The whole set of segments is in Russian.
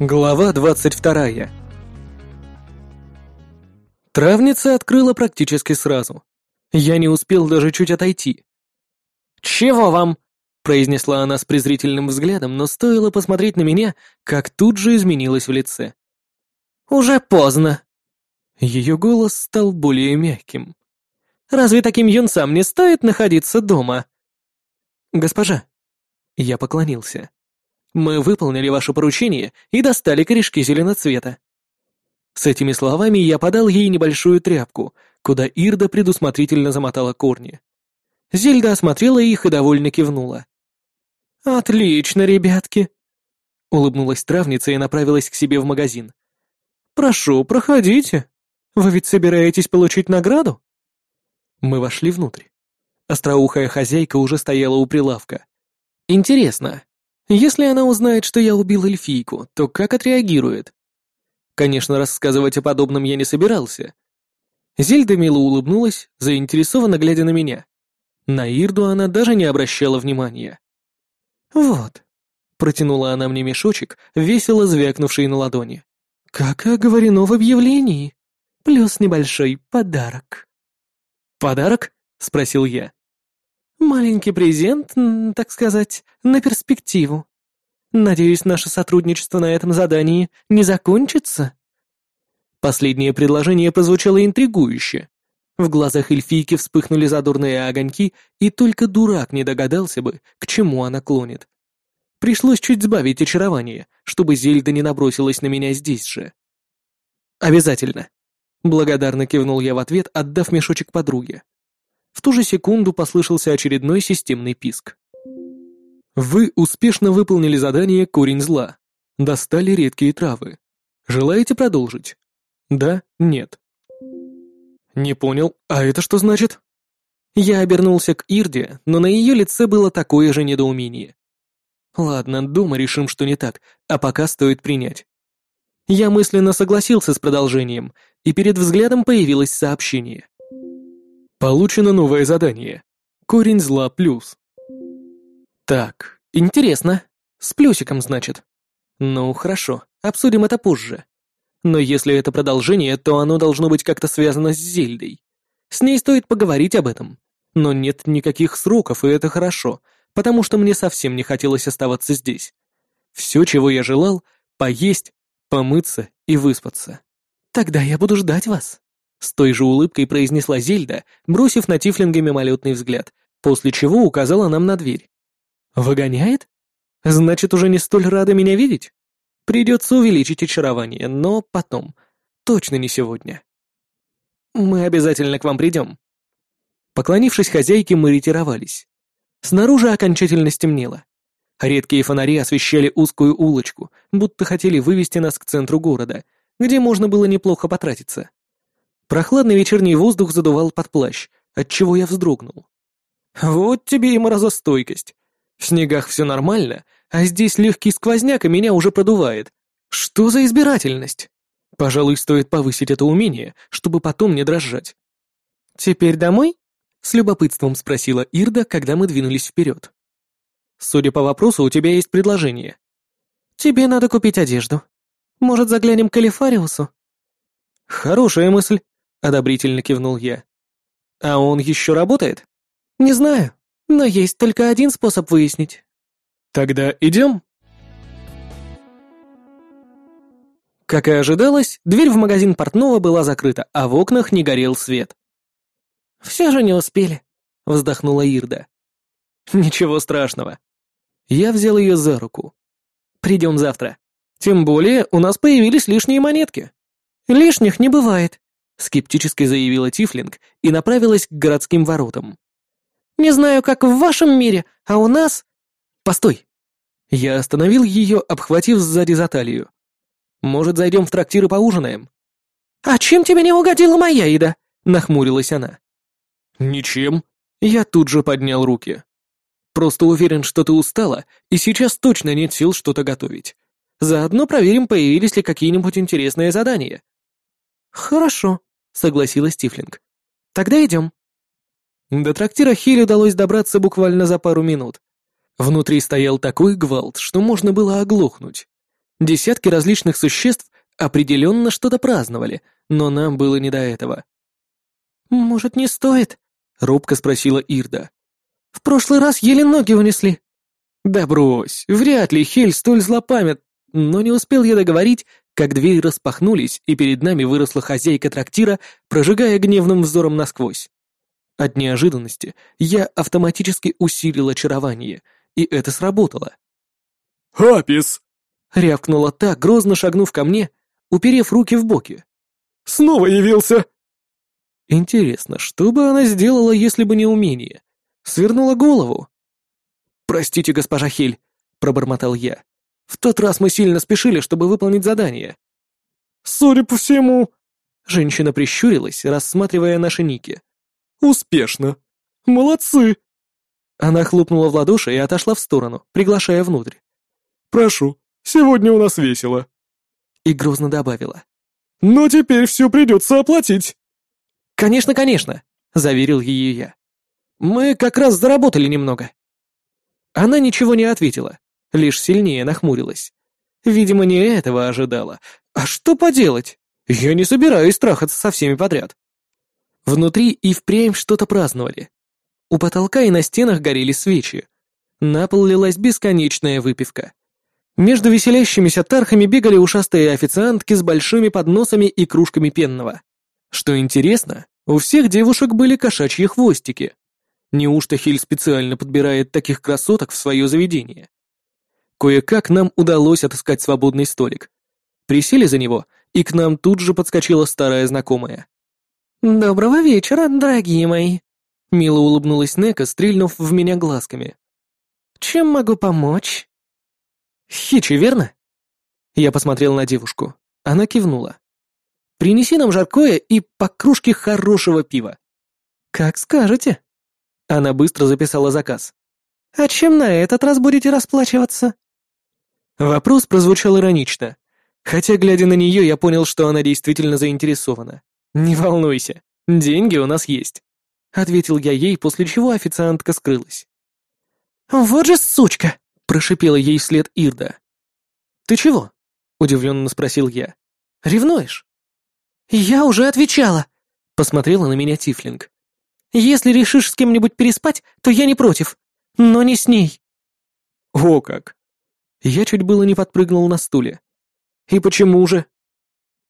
Глава двадцать вторая. Травница открыла практически сразу. Я не успел даже чуть отойти. «Чего вам?» — произнесла она с презрительным взглядом, но стоило посмотреть на меня, как тут же изменилась в лице. «Уже поздно». Ее голос стал более мягким. «Разве таким юнцам не стоит находиться дома?» «Госпожа». Я поклонился. Мы выполнили ваше поручение и достали корешки зеленоцвета». С этими словами я подал ей небольшую тряпку, куда Ирда предусмотрительно замотала корни. Зельда осмотрела их и довольно кивнула. «Отлично, ребятки!» Улыбнулась травница и направилась к себе в магазин. «Прошу, проходите. Вы ведь собираетесь получить награду?» Мы вошли внутрь. Остроухая хозяйка уже стояла у прилавка. «Интересно, если она узнает, что я убил эльфийку, то как отреагирует? Конечно, рассказывать о подобном я не собирался. Зельда мило улыбнулась, заинтересованно глядя на меня. На Ирду она даже не обращала внимания. «Вот», — протянула она мне мешочек, весело звякнувший на ладони. «Как оговорено в объявлении. Плюс небольшой подарок». «Подарок?» — спросил я. Маленький презент, так сказать, на перспективу. Надеюсь, наше сотрудничество на этом задании не закончится?» Последнее предложение прозвучало интригующе. В глазах эльфийки вспыхнули задорные огоньки, и только дурак не догадался бы, к чему она клонит. Пришлось чуть сбавить очарование, чтобы Зельда не набросилась на меня здесь же. «Обязательно», — благодарно кивнул я в ответ, отдав мешочек подруге. В ту же секунду послышался очередной системный писк. Вы успешно выполнили задание «Корень зла». Достали редкие травы. Желаете продолжить? Да? Нет? Не понял. А это что значит? Я обернулся к Ирде, но на ее лице было такое же недоумение. Ладно, дома решим, что не так, а пока стоит принять. Я мысленно согласился с продолжением, и перед взглядом появилось сообщение. Получено новое задание. Корень зла плюс. Так, интересно. С плюсиком, значит. Ну, хорошо, обсудим это позже. Но если это продолжение, то оно должно быть как-то связано с Зельдой. С ней стоит поговорить об этом. Но нет никаких сроков, и это хорошо, потому что мне совсем не хотелось оставаться здесь. Все, чего я желал — поесть, помыться и выспаться. «Тогда я буду ждать вас», с той же улыбкой произнесла Зельда, бросив на Тифлинга мимолетный взгляд, после чего указала нам на дверь. «Выгоняет? Значит, уже не столь рада меня видеть? Придется увеличить очарование, но потом. Точно не сегодня. Мы обязательно к вам придем». Поклонившись хозяйке, мы ретировались. Снаружи окончательно стемнело. Редкие фонари освещали узкую улочку, будто хотели вывести нас к центру города, где можно было неплохо потратиться. Прохладный вечерний воздух задувал под плащ, отчего я вздрогнул. Вот тебе и морозостойкость. В снегах все нормально, а здесь легкий сквозняк, и меня уже продувает. Что за избирательность? Пожалуй, стоит повысить это умение, чтобы потом не дрожать. «Теперь домой?» — с любопытством спросила Ирда, когда мы двинулись вперед. «Судя по вопросу, у тебя есть предложение». «Тебе надо купить одежду. Может, заглянем к Калифариусу?» «Хорошая мысль», — одобрительно кивнул я. «А он еще работает?» «Не знаю, но есть только один способ выяснить». «Тогда идем?» Как и ожидалось, дверь в магазин портного была закрыта, а в окнах не горел свет. «Все же не успели», — вздохнула Ирда. «Ничего страшного». Я взял ее за руку. «Придем завтра. Тем более у нас появились лишние монетки». «Лишних не бывает», скептически заявила Тифлинг и направилась к городским воротам. «Не знаю, как в вашем мире, а у нас...» «Постой!» Я остановил ее, обхватив сзади за талию. «Может, зайдем в трактир и поужинаем?» «А чем тебе не угодила моя еда?» — нахмурилась она. «Ничем». Я тут же поднял руки. «Просто уверен, что ты устала, и сейчас точно нет сил что-то готовить. Заодно проверим, появились ли какие-нибудь интересные задания». «Хорошо», — согласилась Тифлинг. «Тогда идем». До трактира Хиль удалось добраться буквально за пару минут. Внутри стоял такой гвалт, что можно было оглохнуть. Десятки различных существ определенно что-то праздновали, но нам было не до этого. «Может, не стоит?» — робко спросила Ирда. «В прошлый раз еле ноги унесли». «Да брось, вряд ли Хель столь злопамят...» Но не успел я договорить, как двери распахнулись, и перед нами выросла хозяйка трактира, прожигая гневным взором насквозь. От неожиданности я автоматически усилил очарование, и это сработало. «Апис!» — рявкнула та, грозно шагнув ко мне, уперев руки в боки. «Снова явился!» Интересно, что бы она сделала, если бы не умение? Свернула голову? «Простите, госпожа Хель», — пробормотал я. «В тот раз мы сильно спешили, чтобы выполнить задание». «Судя по всему...» Женщина прищурилась, рассматривая наши ники. «Успешно. Молодцы!» Она хлопнула в ладоши и отошла в сторону, приглашая внутрь. «Прошу, сегодня у нас весело». И грозно добавила. «Но теперь все придется оплатить». «Конечно, конечно», — заверил ее я. «Мы как раз заработали немного». Она ничего не ответила, лишь сильнее нахмурилась. Видимо, не этого ожидала. А что поделать? Я не собираюсь трахаться со всеми подряд. Внутри и впрямь что-то праздновали. У потолка и на стенах горели свечи. На пол лилась бесконечная выпивка. Между веселящимися тархами бегали ушастые официантки с большими подносами и кружками пенного. Что интересно, у всех девушек были кошачьи хвостики. Неужто Хиль специально подбирает таких красоток в свое заведение? Кое-как нам удалось отыскать свободный столик. Присели за него, и к нам тут же подскочила старая знакомая. «Доброго вечера, дорогие мои!» Мило улыбнулась Нека, стрельнув в меня глазками. «Чем могу помочь?» «Хичи, верно?» Я посмотрел на девушку. Она кивнула. «Принеси нам жаркое и по кружке хорошего пива». «Как скажете». Она быстро записала заказ. «А чем на этот раз будете расплачиваться?» Вопрос прозвучал иронично, хотя, глядя на нее, я понял, что она действительно заинтересована. «Не волнуйся, деньги у нас есть», — ответил я ей, после чего официантка скрылась. «Вот же сучка!» Прошипела ей вслед Ирда. «Ты чего?» — удивленно спросил я. «Ревнуешь?» «Я уже отвечала», — посмотрела на меня Тифлинг. «Если решишь с кем-нибудь переспать, то я не против, но не с ней». «О как!» Я чуть было не подпрыгнул на стуле. «И почему же?»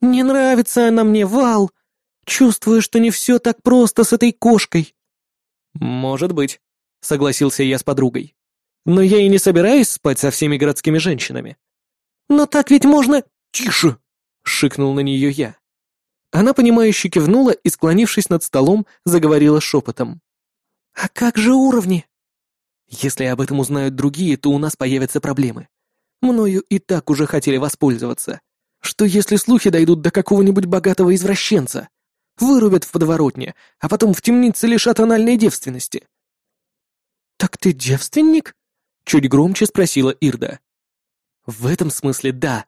«Не нравится она мне, Вал. Чувствую, что не все так просто с этой кошкой». «Может быть», — согласился я с подругой. Но я и не собираюсь спать со всеми городскими женщинами. Но так ведь можно... Тише! Шикнул на нее я. Она, понимающе кивнула и, склонившись над столом, заговорила шепотом. «А как же уровни?» «Если об этом узнают другие, то у нас появятся проблемы. Мною и так уже хотели воспользоваться. Что если слухи дойдут до какого-нибудь богатого извращенца? Вырубят в подворотне, а потом в темнице лишат анальной девственности». «Так ты девственник?» Чуть громче спросила Ирда. В этом смысле да.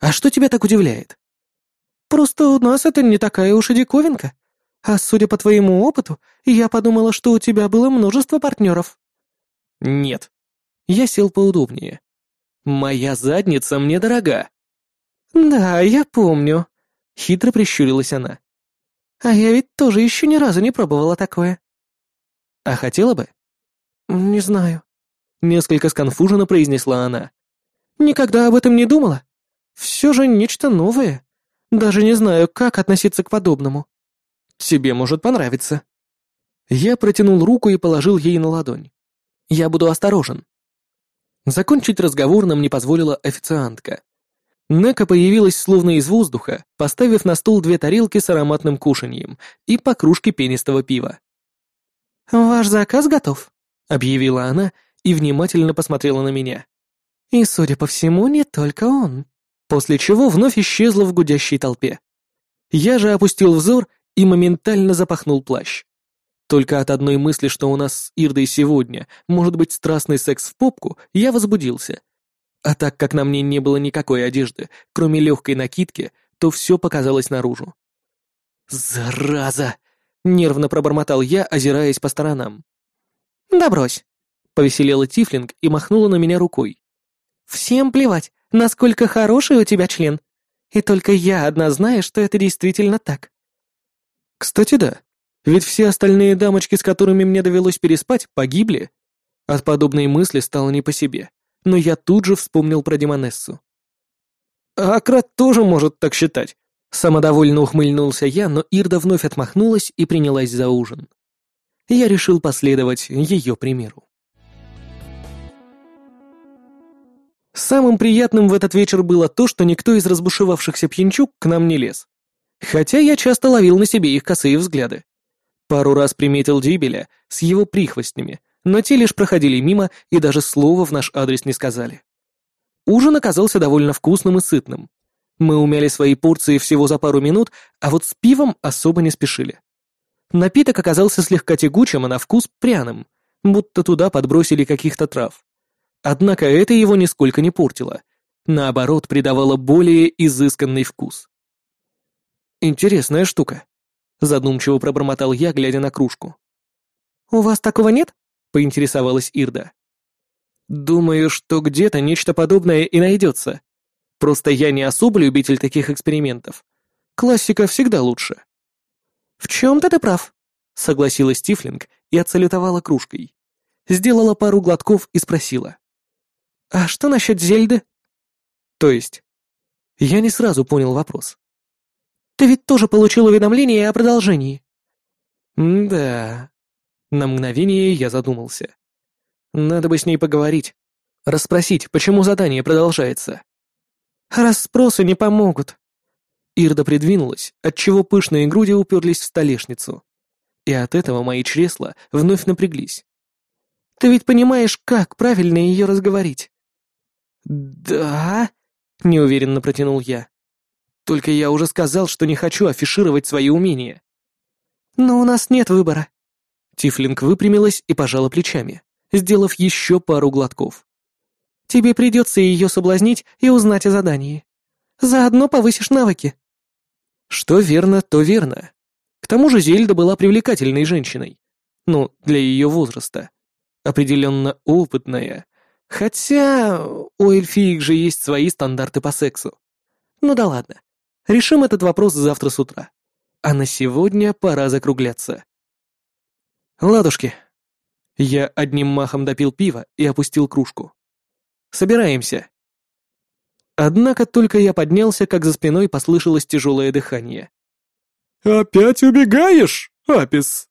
А что тебя так удивляет? Просто у нас это не такая уж и диковинка. А судя по твоему опыту, я подумала, что у тебя было множество партнеров. Нет. Я сел поудобнее. Моя задница мне дорога. Да, я помню. Хитро прищурилась она. А я ведь тоже еще ни разу не пробовала такое. А хотела бы? Не знаю. Несколько сконфуженно произнесла она. «Никогда об этом не думала. Все же нечто новое. Даже не знаю, как относиться к подобному». «Тебе может понравиться». Я протянул руку и положил ей на ладонь. «Я буду осторожен». Закончить разговор нам не позволила официантка. Нека появилась словно из воздуха, поставив на стол две тарелки с ароматным кушаньем и по кружке пенистого пива. «Ваш заказ готов», — объявила она и внимательно посмотрела на меня. И, судя по всему, не только он. После чего вновь исчезла в гудящей толпе. Я же опустил взор и моментально запахнул плащ. Только от одной мысли, что у нас с Ирдой сегодня может быть страстный секс в попку, я возбудился. А так как на мне не было никакой одежды, кроме легкой накидки, то все показалось наружу. «Зараза!» — нервно пробормотал я, озираясь по сторонам. «Да брось!» Повеселела Тифлинг и махнула на меня рукой. «Всем плевать, насколько хороший у тебя член. И только я одна знаю, что это действительно так». «Кстати, да. Ведь все остальные дамочки, с которыми мне довелось переспать, погибли. От подобной мысли стало не по себе, но я тут же вспомнил про Демонессу. А Акрат тоже может так считать. Самодовольно ухмыльнулся я, но Ирда вновь отмахнулась и принялась за ужин. Я решил последовать ее примеру. Самым приятным в этот вечер было то, что никто из разбушевавшихся пьянчук к нам не лез. Хотя я часто ловил на себе их косые взгляды. Пару раз приметил Дибеля с его прихвостнями, но те лишь проходили мимо и даже слова в наш адрес не сказали. Ужин оказался довольно вкусным и сытным. Мы умяли свои порции всего за пару минут, а вот с пивом особо не спешили. Напиток оказался слегка тягучим, а на вкус пряным, будто туда подбросили каких-то трав. Однако это его нисколько не портило. Наоборот, придавало более изысканный вкус. «Интересная штука», — задумчиво пробормотал я, глядя на кружку. «У вас такого нет?» — поинтересовалась Ирда. «Думаю, что где-то нечто подобное и найдется. Просто я не особо любитель таких экспериментов. Классика всегда лучше». «В чем-то ты прав», — согласилась Тифлинг и отсалютовала кружкой. Сделала пару глотков и спросила. «А что насчет Зельды?» «То есть?» Я не сразу понял вопрос. «Ты ведь тоже получил уведомление о продолжении?» «Да», на мгновение я задумался. Надо бы с ней поговорить. Расспросить, почему задание продолжается. Расспросы не помогут. Ирда придвинулась, отчего пышные груди уперлись в столешницу. И от этого мои чресла вновь напряглись. Ты ведь понимаешь, как правильно ее разговорить? Да, неуверенно протянул я. Только я уже сказал, что не хочу афишировать свои умения. Но у нас нет выбора. Тифлинг выпрямилась и пожала плечами, сделав еще пару глотков. «Тебе придется ее соблазнить и узнать о задании. Заодно повысишь навыки». Что верно, то верно. К тому же Зельда была привлекательной женщиной. Ну, для ее возраста. Определенно опытная. Хотя у эльфиек же есть свои стандарты по сексу. Ну да ладно. Решим этот вопрос завтра с утра. А на сегодня пора закругляться. «Ладушки». Я одним махом допил пиво и опустил кружку. «Собираемся». Однако только я поднялся, как за спиной послышалось тяжелое дыхание. «Опять убегаешь, Апис?»